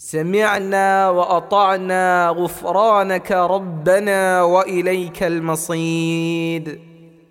سمعنا وأطعنا غفرانك ربنا وإليك المصير